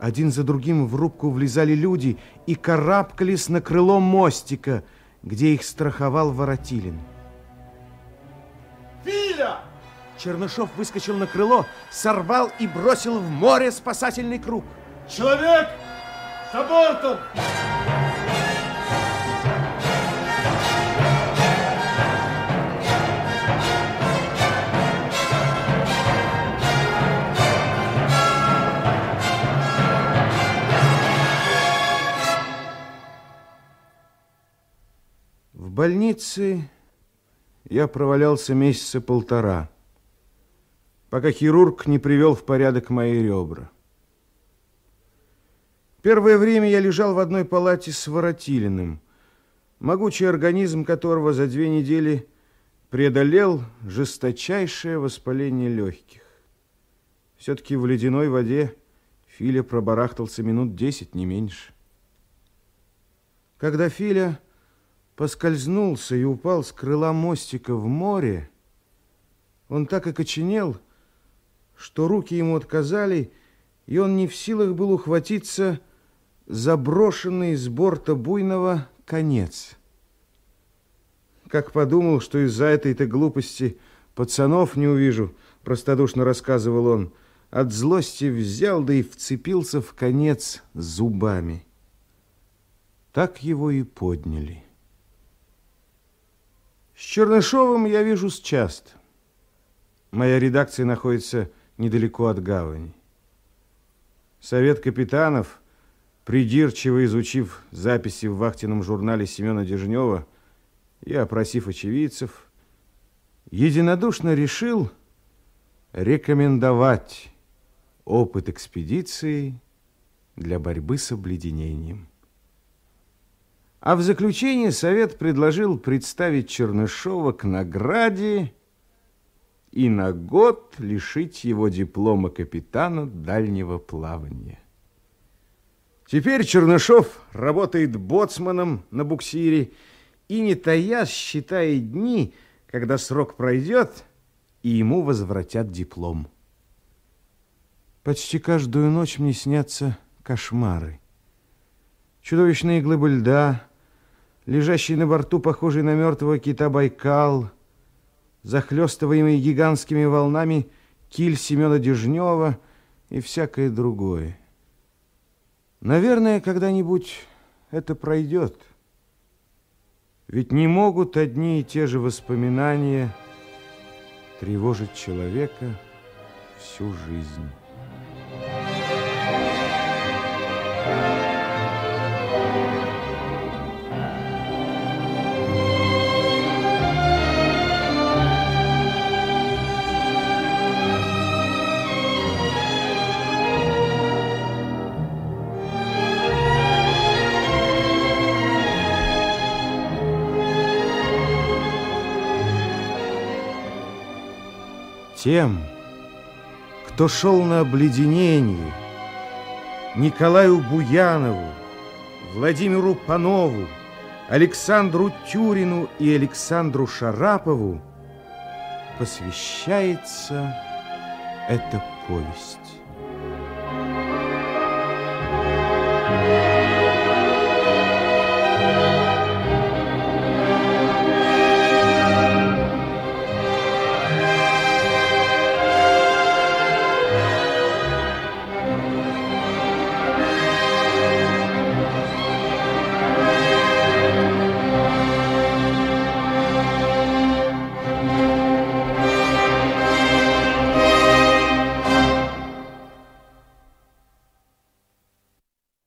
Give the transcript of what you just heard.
Один за другим в рубку влезали люди и карабкались на крыло мостика, где их страховал Воротилин. Филя! Чернышов выскочил на крыло, сорвал и бросил в море спасательный круг. Человек за бортом! Больнице я провалялся месяца полтора, пока хирург не привел в порядок мои ребра. Первое время я лежал в одной палате с Воротилиным, могучий организм которого за две недели преодолел жесточайшее воспаление легких. Все-таки в ледяной воде Филя пробарахтался минут десять, не меньше. Когда Филя поскользнулся и упал с крыла мостика в море, он так окоченел, что руки ему отказали, и он не в силах был ухватиться заброшенный с борта буйного конец. Как подумал, что из-за этой-то глупости пацанов не увижу, простодушно рассказывал он, от злости взял, да и вцепился в конец зубами. Так его и подняли. С Чернышовым я вижу часто. Моя редакция находится недалеко от гавани. Совет капитанов, придирчиво изучив записи в вахтенном журнале Семена Дежнева и опросив очевидцев, единодушно решил рекомендовать опыт экспедиции для борьбы с обледенением. А в заключение совет предложил представить Чернышова к награде и на год лишить его диплома капитана дальнего плавания. Теперь Чернышов работает боцманом на буксире и, не таясь, считает дни, когда срок пройдет, и ему возвратят диплом. Почти каждую ночь мне снятся кошмары. Чудовищные глыбы льда, лежащий на борту, похожий на мертвого кита Байкал, захлестываемый гигантскими волнами киль Семена Дежнева и всякое другое. Наверное, когда-нибудь это пройдет. Ведь не могут одни и те же воспоминания тревожить человека всю жизнь. Тем, кто шел на обледенение, Николаю Буянову, Владимиру Панову, Александру Тюрину и Александру Шарапову посвящается эта повесть.